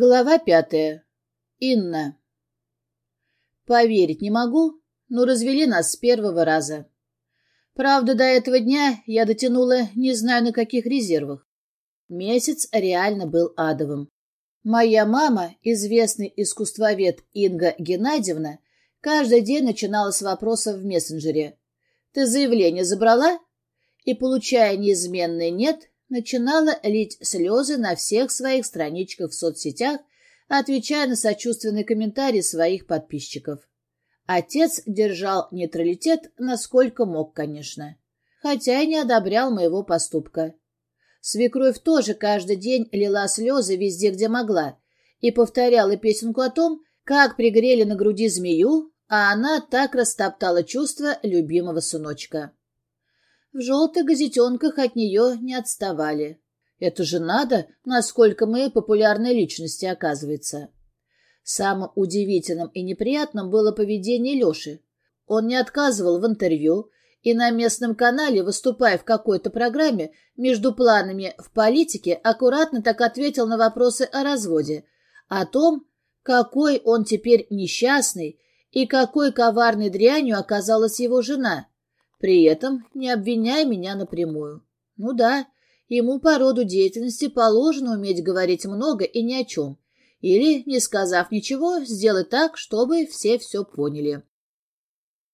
Глава пятая. Инна. Поверить не могу, но развели нас с первого раза. Правда, до этого дня я дотянула не знаю на каких резервах. Месяц реально был адовым. Моя мама, известный искусствовед Инга Геннадьевна, каждый день начинала с вопросов в мессенджере. «Ты заявление забрала?» И, получая неизменное «нет», начинала лить слезы на всех своих страничках в соцсетях, отвечая на сочувственные комментарии своих подписчиков. Отец держал нейтралитет, насколько мог, конечно, хотя и не одобрял моего поступка. Свекровь тоже каждый день лила слезы везде, где могла, и повторяла песенку о том, как пригрели на груди змею, а она так растоптала чувства любимого сыночка. В желтых газетенках от нее не отставали. Это же надо, насколько мы популярные личности, оказывается. Самым удивительным и неприятным было поведение Леши. Он не отказывал в интервью, и на местном канале, выступая в какой-то программе, между планами в политике, аккуратно так ответил на вопросы о разводе, о том, какой он теперь несчастный и какой коварной дрянью оказалась его жена, при этом не обвиняя меня напрямую. Ну да, ему по роду деятельности положено уметь говорить много и ни о чем. Или, не сказав ничего, сделать так, чтобы все все поняли.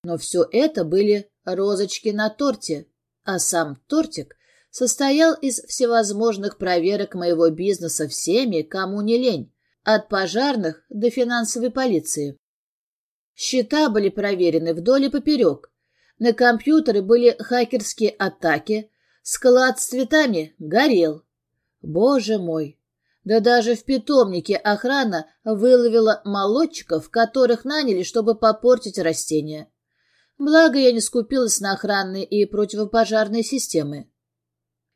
Но все это были розочки на торте, а сам тортик состоял из всевозможных проверок моего бизнеса всеми, кому не лень, от пожарных до финансовой полиции. Счета были проверены вдоль и поперек, на компьютеры были хакерские атаки, склад с цветами горел. Боже мой! Да даже в питомнике охрана выловила молодчиков, которых наняли, чтобы попортить растения. Благо я не скупилась на охранные и противопожарные системы.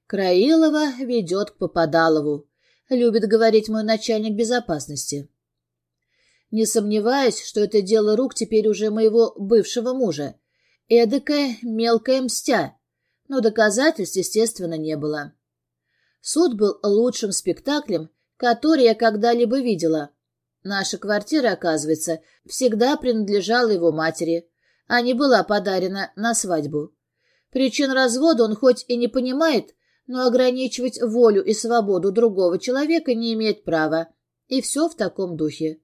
Краилова ведет к Попадалову, любит говорить мой начальник безопасности. Не сомневаюсь, что это дело рук теперь уже моего бывшего мужа, Эдакая мелкая мстя, но доказательств, естественно, не было. Суд был лучшим спектаклем, который я когда-либо видела. Наша квартира, оказывается, всегда принадлежала его матери, а не была подарена на свадьбу. Причин развода он хоть и не понимает, но ограничивать волю и свободу другого человека не имеет права. И все в таком духе.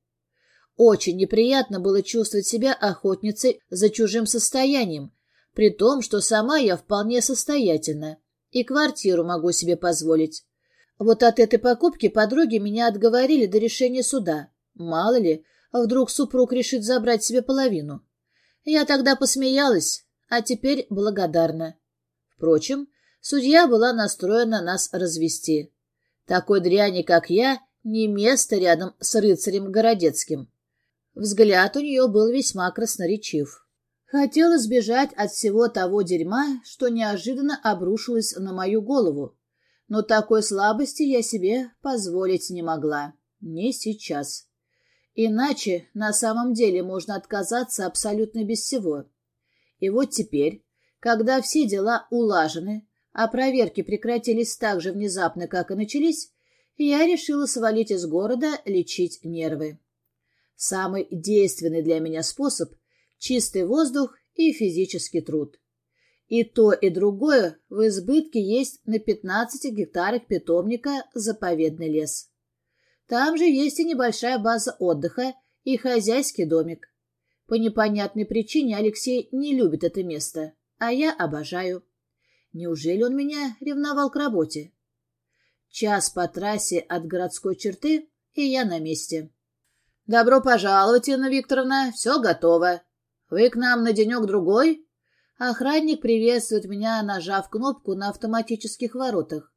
Очень неприятно было чувствовать себя охотницей за чужим состоянием, при том, что сама я вполне состоятельна и квартиру могу себе позволить. Вот от этой покупки подруги меня отговорили до решения суда. Мало ли, вдруг супруг решит забрать себе половину. Я тогда посмеялась, а теперь благодарна. Впрочем, судья была настроена нас развести. Такой дряни, как я, не место рядом с рыцарем Городецким. Взгляд у нее был весьма красноречив. Хотела сбежать от всего того дерьма, что неожиданно обрушилось на мою голову. Но такой слабости я себе позволить не могла. Не сейчас. Иначе на самом деле можно отказаться абсолютно без всего. И вот теперь, когда все дела улажены, а проверки прекратились так же внезапно, как и начались, я решила свалить из города лечить нервы. Самый действенный для меня способ – чистый воздух и физический труд. И то, и другое в избытке есть на 15 гектарах питомника заповедный лес. Там же есть и небольшая база отдыха и хозяйский домик. По непонятной причине Алексей не любит это место, а я обожаю. Неужели он меня ревновал к работе? Час по трассе от городской черты, и я на месте. «Добро пожаловать, Инна Викторовна, все готово. Вы к нам на денек-другой?» Охранник приветствует меня, нажав кнопку на автоматических воротах.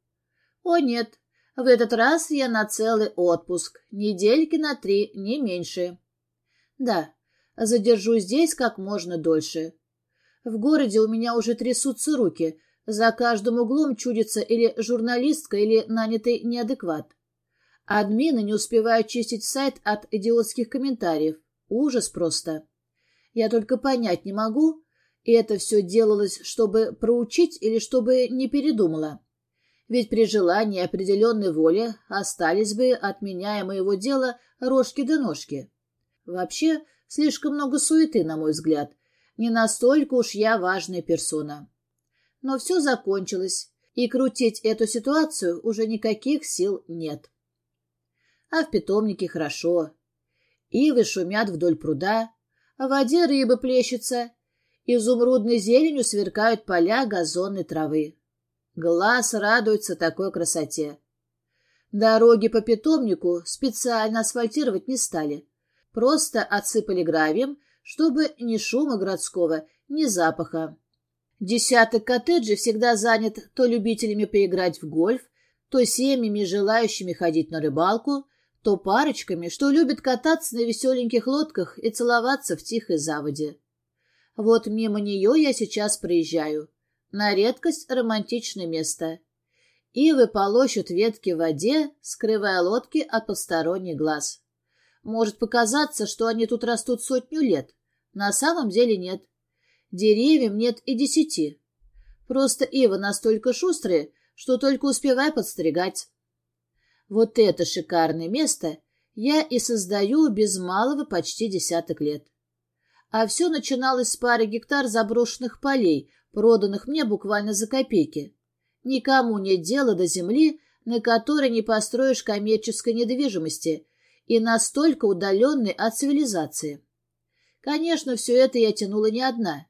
«О, нет, в этот раз я на целый отпуск, недельки на три, не меньше». «Да, задержусь здесь как можно дольше. В городе у меня уже трясутся руки, за каждым углом чудится или журналистка, или нанятый неадекват. Админы не успевают чистить сайт от идиотских комментариев. Ужас просто. Я только понять не могу, и это все делалось, чтобы проучить или чтобы не передумала. ведь при желании определенной воли остались бы от меня и моего дела рожки да ножки. Вообще, слишком много суеты, на мой взгляд. Не настолько уж я важная персона. Но все закончилось, и крутить эту ситуацию уже никаких сил нет. А в питомнике хорошо. Ивы шумят вдоль пруда, в воде рыба плещется, изумрудной зеленью сверкают поля газонной травы. Глаз радуется такой красоте. Дороги по питомнику специально асфальтировать не стали. Просто отсыпали гравием, чтобы ни шума городского, ни запаха. Десяток коттеджей всегда занят то любителями поиграть в гольф, то семьями, желающими ходить на рыбалку, то парочками, что любят кататься на веселеньких лодках и целоваться в тихой заводе. Вот мимо нее я сейчас проезжаю. На редкость романтичное место. Ивы полощут ветки в воде, скрывая лодки от посторонних глаз. Может показаться, что они тут растут сотню лет. На самом деле нет. Деревьям нет и десяти. Просто ивы настолько шустрые, что только успевай подстригать. Вот это шикарное место я и создаю без малого почти десяток лет. А все начиналось с пары гектар заброшенных полей, проданных мне буквально за копейки. Никому нет дела до земли, на которой не построишь коммерческой недвижимости и настолько удаленной от цивилизации. Конечно, все это я тянула не одна.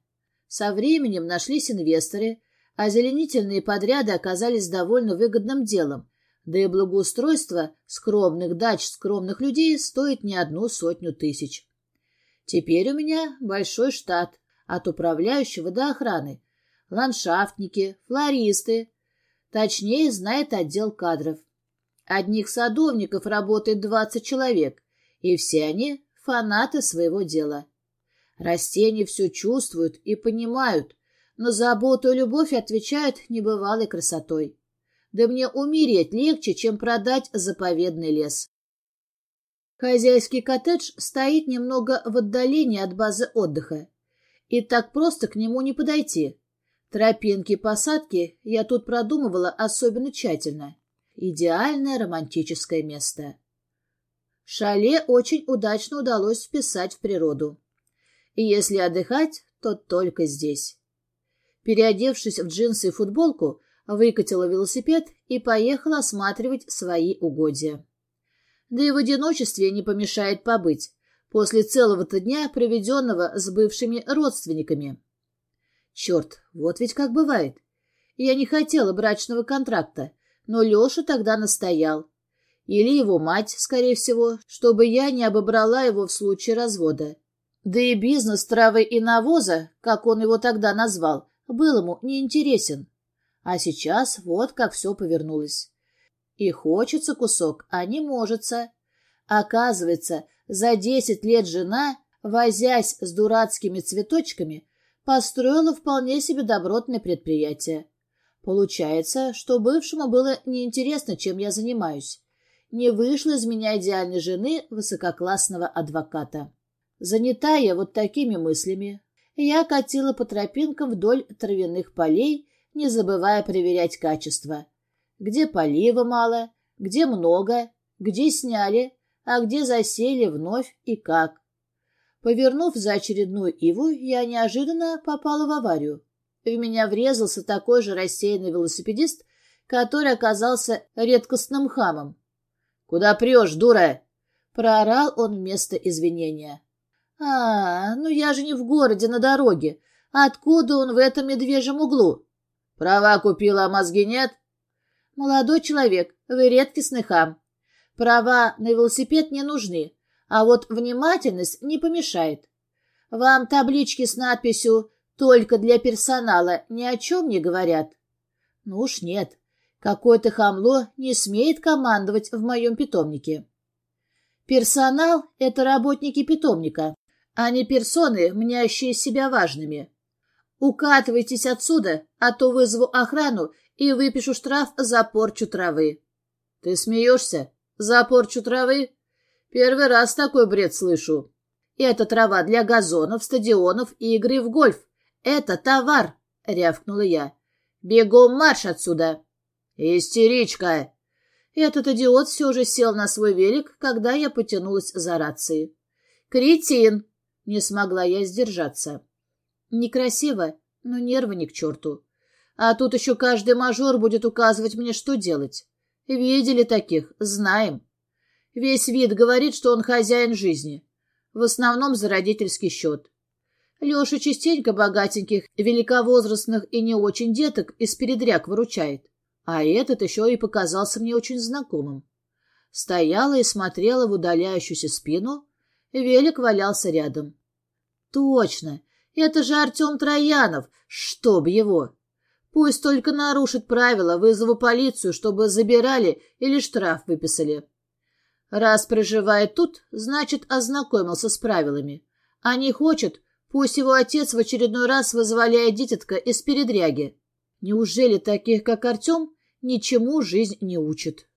Со временем нашлись инвесторы, а зеленительные подряды оказались довольно выгодным делом, да и благоустройство скромных дач скромных людей стоит не одну сотню тысяч. Теперь у меня большой штат, от управляющего до охраны, ландшафтники, флористы, точнее знает отдел кадров. Одних садовников работает двадцать человек, и все они фанаты своего дела. Растения все чувствуют и понимают, но заботу и любовь отвечают небывалой красотой. Да мне умереть легче, чем продать заповедный лес. Хозяйский коттедж стоит немного в отдалении от базы отдыха, и так просто к нему не подойти. Тропинки посадки я тут продумывала особенно тщательно. Идеальное романтическое место. Шале очень удачно удалось вписать в природу. И если отдыхать, то только здесь. Переодевшись в джинсы и футболку, выкатила велосипед и поехала осматривать свои угодья. Да и в одиночестве не помешает побыть, после целого-то дня, проведенного с бывшими родственниками. Черт, вот ведь как бывает. Я не хотела брачного контракта, но Леша тогда настоял. Или его мать, скорее всего, чтобы я не обобрала его в случае развода. Да и бизнес травы и навоза, как он его тогда назвал, был ему неинтересен. А сейчас вот как все повернулось. И хочется кусок, а не можется. Оказывается, за десять лет жена, возясь с дурацкими цветочками, построила вполне себе добротное предприятие. Получается, что бывшему было неинтересно, чем я занимаюсь. Не вышла из меня идеальной жены высококлассного адвоката. Занятая вот такими мыслями, я катила по тропинкам вдоль травяных полей, не забывая проверять качество. Где полива мало, где много, где сняли, а где засели вновь и как. Повернув за очередную иву, я неожиданно попала в аварию. В меня врезался такой же рассеянный велосипедист, который оказался редкостным хамом. «Куда прешь, дура?» — проорал он вместо извинения. «А, ну я же не в городе, на дороге. Откуда он в этом медвежьем углу?» «Права купила, а мозги нет?» «Молодой человек, вы редкостный хам. Права на велосипед не нужны, а вот внимательность не помешает. Вам таблички с надписью «Только для персонала» ни о чем не говорят?» «Ну уж нет. Какое-то хамло не смеет командовать в моем питомнике». Персонал — это работники питомника а не персоны, мнящие себя важными. Укатывайтесь отсюда, а то вызову охрану и выпишу штраф за порчу травы. Ты смеешься? За порчу травы? Первый раз такой бред слышу. Это трава для газонов, стадионов и игры в гольф. Это товар, рявкнула я. Бегом марш отсюда. «Истеричка!» Этот идиот все же сел на свой велик, когда я потянулась за рацией. «Кретин!» — не смогла я сдержаться. Некрасиво, но нервы ни к черту. А тут еще каждый мажор будет указывать мне, что делать. Видели таких, знаем. Весь вид говорит, что он хозяин жизни. В основном за родительский счет. Леша частенько богатеньких, великовозрастных и не очень деток из передряг выручает. А этот еще и показался мне очень знакомым. Стояла и смотрела в удаляющуюся спину. Велик валялся рядом. Точно, это же Артем Троянов, чтоб его. Пусть только нарушит правила, вызову полицию, чтобы забирали или штраф выписали. Раз проживает тут, значит, ознакомился с правилами. А не хочет, пусть его отец в очередной раз вызволяет дитятка из передряги. Неужели таких, как Артем, ничему жизнь не учит?